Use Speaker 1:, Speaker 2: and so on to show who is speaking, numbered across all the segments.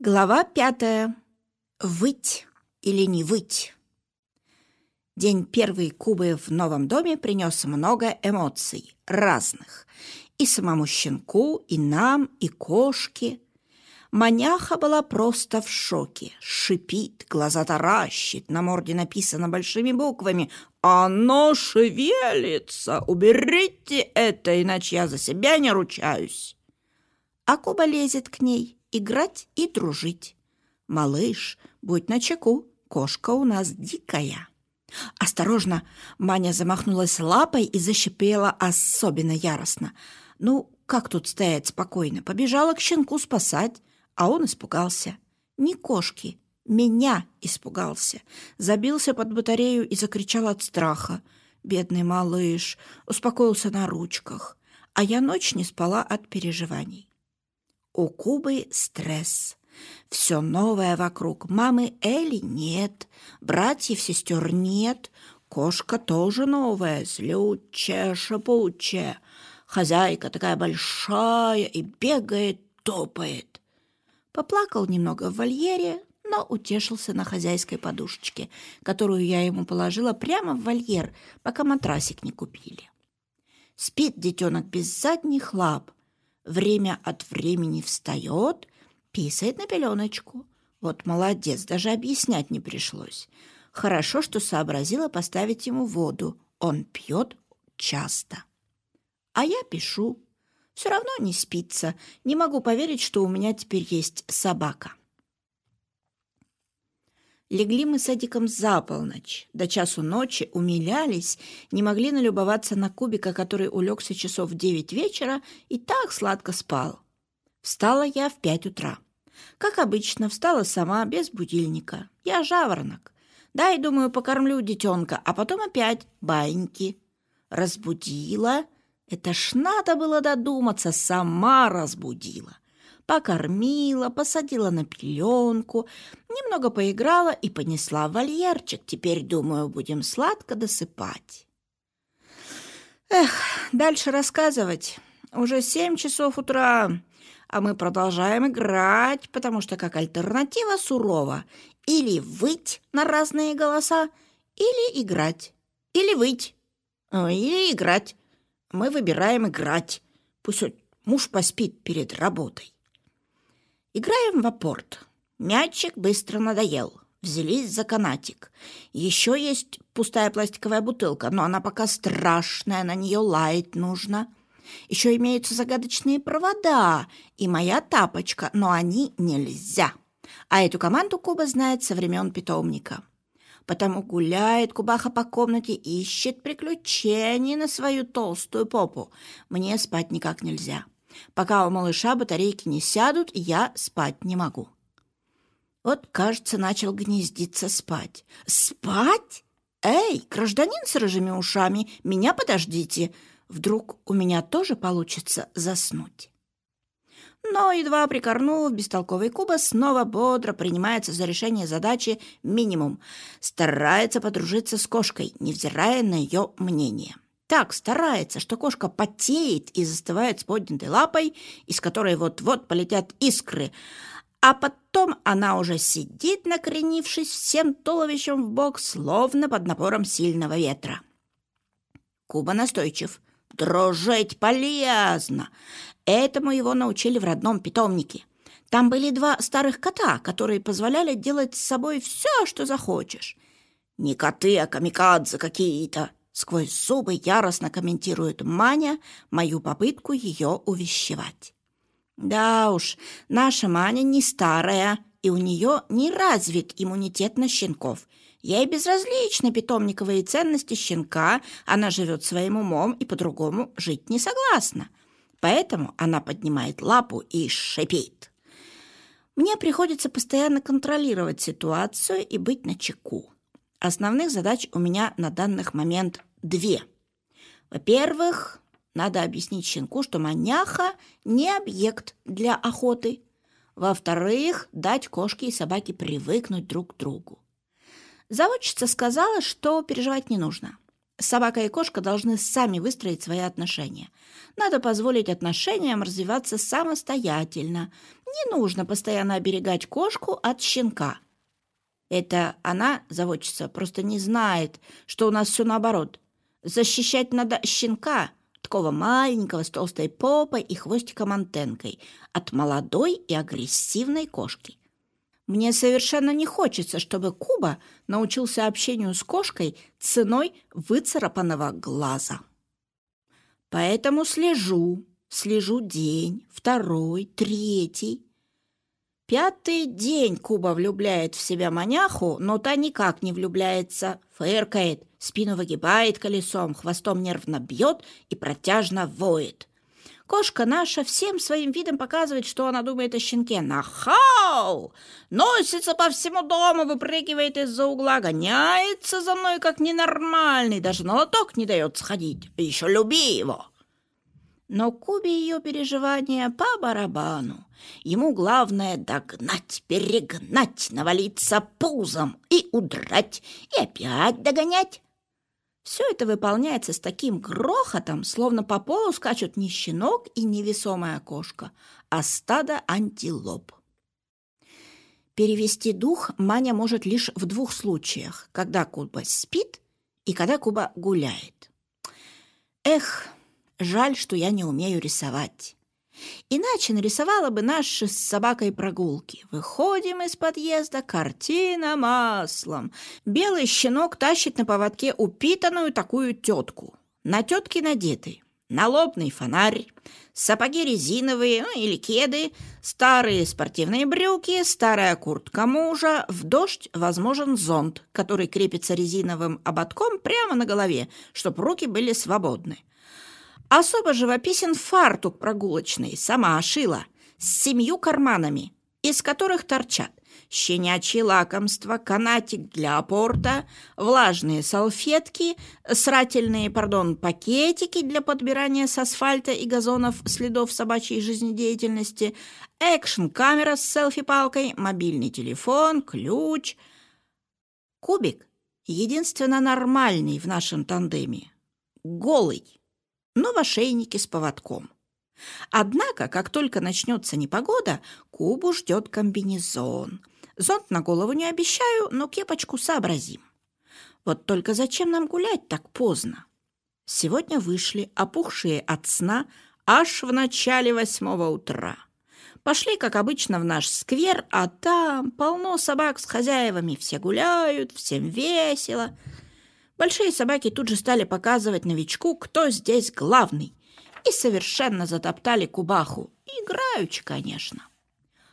Speaker 1: Глава пятая. Выть или не выть? День первый Кубы в новом доме принес много эмоций, разных. И самому щенку, и нам, и кошке. Маняха была просто в шоке. Шипит, глаза таращит, на морде написано большими буквами «Оно шевелится! Уберите это, иначе я за себя не ручаюсь!» А Куба лезет к ней – играть и дружить. Малыш, будь начеку, кошка у нас дикая. Осторожно, Маня замахнулась лапой и зашипела особенно яростно. Ну, как тут стоять спокойно? Побежала к щенку спасать, а он испугался. Не кошки, меня испугался. Забился под батарею и закричал от страха. Бедный малыш успокоился на ручках, а я ночь не спала от переживаний. У Кубы стресс. Все новое вокруг. Мамы Эли нет, братьев, сестер нет. Кошка тоже новая, злючая, шипучая. Хозяйка такая большая и бегает, топает. Поплакал немного в вольере, но утешился на хозяйской подушечке, которую я ему положила прямо в вольер, пока матрасик не купили. Спит детенок без задних лап, время от времени встает, писает на пеленочку. Вот молодец, даже объяснять не пришлось. Хорошо, что сообразила поставить ему воду. Он пьет часто. А я пишу. Все равно не спится. Не могу поверить, что у меня теперь есть собака. Легли мы с Эдиком за полночь. До часу ночи умилялись, не могли налюбоваться на кубика, который улегся часов в девять вечера и так сладко спал. Встала я в пять утра. Как обычно, встала сама, без будильника. Я жаворонок. Дай, думаю, покормлю детенка, а потом опять баньки. Разбудила. Это ж надо было додуматься, сама разбудила покормила, посадила на пеленку, немного поиграла и понесла в вольерчик. Теперь, думаю, будем сладко досыпать. Эх, дальше рассказывать. Уже семь часов утра, а мы продолжаем играть, потому что как альтернатива сурова. Или выть на разные голоса, или играть, или выть, или играть. Мы выбираем играть. Пусть муж поспит перед работой. Играем в апорт. Мячик быстро надоел. Взялись за канатик. Еще есть пустая пластиковая бутылка, но она пока страшная, на нее лаять нужно. Еще имеются загадочные провода и моя тапочка, но они нельзя. А эту команду Куба знает со времен питомника. Потому гуляет Кубаха по комнате, ищет приключений на свою толстую попу. Мне спать никак нельзя. Пока у малыша батарейки не сядут, я спать не могу. Вот, кажется, начал гнездиться спать. Спать? Эй, гражданин с рыжими ушами, меня подождите. Вдруг у меня тоже получится заснуть. Но, едва прикорнув, бестолковый Куба снова бодро принимается за решение задачи минимум. Старается подружиться с кошкой, невзирая на ее мнение так старается, что кошка потеет и застывает с поднятой лапой, из которой вот-вот полетят искры, а потом она уже сидит, накренившись всем туловищем в бок, словно под напором сильного ветра. Куба настойчив. Дружить полезно. Этому его научили в родном питомнике. Там были два старых кота, которые позволяли делать с собой все, что захочешь. Не коты, а камикадзе какие-то. Сквозь зубы яростно комментирует Маня мою попытку ее увещевать. Да уж, наша Маня не старая, и у нее не развит иммунитет на щенков. Ей безразличны питомниковые ценности щенка, она живет своим умом и по-другому жить не согласна. Поэтому она поднимает лапу и шипит. Мне приходится постоянно контролировать ситуацию и быть начеку. Основных задач у меня на данный момент две. Во-первых, надо объяснить щенку, что маняха не объект для охоты. Во-вторых, дать кошке и собаке привыкнуть друг к другу. Заводчица сказала, что переживать не нужно. Собака и кошка должны сами выстроить свои отношения. Надо позволить отношениям развиваться самостоятельно. Не нужно постоянно оберегать кошку от щенка. Это она, заводчица, просто не знает, что у нас все наоборот. Защищать надо щенка, такого маленького, с толстой попой и хвостиком-антенкой, от молодой и агрессивной кошки. Мне совершенно не хочется, чтобы Куба научился общению с кошкой ценой выцарапанного глаза. Поэтому слежу, слежу день, второй, третий. Пятый день Куба влюбляет в себя маняху, но та никак не влюбляется, фыркает, спину выгибает колесом, хвостом нервно бьет и протяжно воет. Кошка наша всем своим видом показывает, что она думает о щенке. Нахау! Носится по всему дому, выпрыгивает из-за угла, гоняется за мной, как ненормальный, даже на лоток не дает сходить. Еще люби его. Но Кубе ее переживания по барабану. Ему главное догнать, перегнать, навалиться пузом и удрать, и опять догонять. Все это выполняется с таким грохотом, словно по полу скачут не щенок и невесомая кошка, а стадо антилоп. Перевести дух Маня может лишь в двух случаях, когда Куба спит и когда Куба гуляет. Эх, жаль, что я не умею рисовать. Иначе нарисовала бы наши с собакой прогулки. Выходим из подъезда, картина маслом. Белый щенок тащит на поводке упитанную такую тетку. На тетке надетый налобный фонарь, сапоги резиновые ну, или кеды, старые спортивные брюки, старая куртка мужа, в дождь возможен зонт, который крепится резиновым ободком прямо на голове, чтобы руки были свободны. Особо живописен фартук прогулочный, сама шила, с семью карманами, из которых торчат щенячьи лакомства, канатик для апорта, влажные салфетки, срательные, пардон, пакетики для подбирания с асфальта и газонов следов собачьей жизнедеятельности, экшн-камера с селфи-палкой, мобильный телефон, ключ. Кубик единственно нормальный в нашем тандеме. Голый но в ошейнике с поводком. Однако, как только начнется непогода, Кубу ждет комбинезон. Зонт на голову не обещаю, но кепочку сообразим. Вот только зачем нам гулять так поздно? Сегодня вышли, опухшие от сна, аж в начале восьмого утра. Пошли, как обычно, в наш сквер, а там полно собак с хозяевами. Все гуляют, всем весело. Большие собаки тут же стали показывать новичку, кто здесь главный, и совершенно затоптали Кубаху. Играючи, конечно.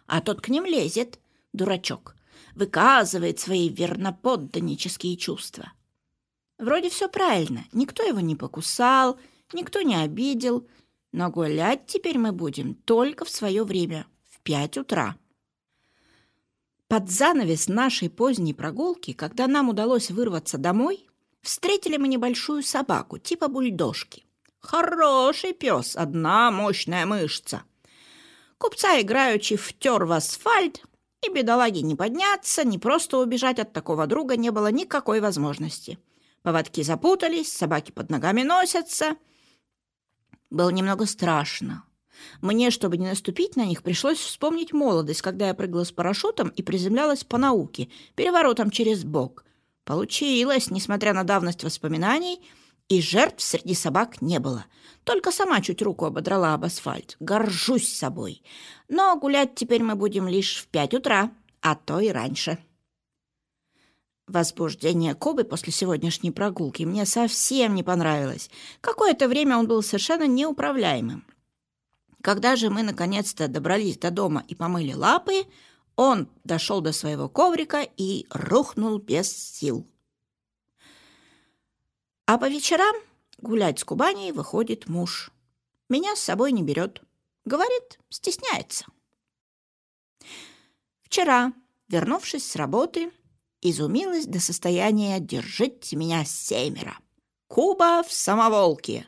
Speaker 1: А тот к ним лезет, дурачок, выказывает свои верноподданнические чувства. Вроде все правильно, никто его не покусал, никто не обидел, но гулять теперь мы будем только в свое время, в пять утра. Под занавес нашей поздней прогулки, когда нам удалось вырваться домой, Встретили мы небольшую собаку, типа бульдожки. Хороший пес, одна мощная мышца. Купца играючи втер в асфальт, и бедолаге не подняться, не просто убежать от такого друга не было никакой возможности. Поводки запутались, собаки под ногами носятся. Было немного страшно. Мне, чтобы не наступить на них, пришлось вспомнить молодость, когда я прыгала с парашютом и приземлялась по науке, переворотом через бок. Получилось, несмотря на давность воспоминаний, и жертв среди собак не было. Только сама чуть руку ободрала об асфальт. Горжусь собой. Но гулять теперь мы будем лишь в пять утра, а то и раньше. Возбуждение Кобы после сегодняшней прогулки мне совсем не понравилось. Какое-то время он был совершенно неуправляемым. Когда же мы наконец-то добрались до дома и помыли лапы, он дошел до своего коврика и рухнул без сил. А по вечерам гулять с Кубаней выходит муж. Меня с собой не берет. Говорит, стесняется. Вчера, вернувшись с работы, изумилась до состояния «держите меня семеро». Куба в самоволке.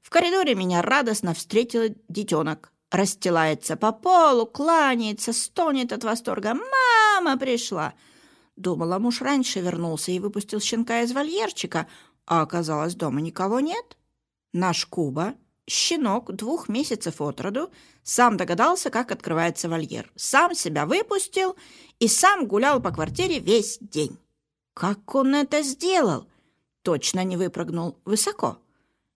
Speaker 1: В коридоре меня радостно встретил детенок расстилается по полу, кланяется, стонет от восторга. «Мама пришла!» Думала, муж раньше вернулся и выпустил щенка из вольерчика. а оказалось, дома никого нет. Наш Куба, щенок двух месяцев от роду, сам догадался, как открывается вольер, сам себя выпустил и сам гулял по квартире весь день. Как он это сделал? Точно не выпрыгнул высоко.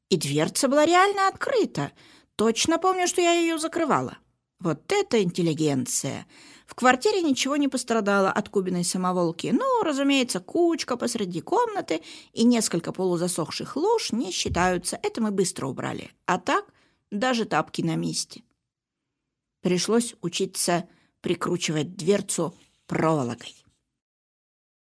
Speaker 1: И дверца была реально открыта. Точно помню, что я ее закрывала. Вот это интеллигенция! В квартире ничего не пострадало от Кубиной самоволки. Ну, разумеется, кучка посреди комнаты и несколько полузасохших луж не считаются. Это мы быстро убрали. А так даже тапки на месте. Пришлось учиться прикручивать дверцу проволокой.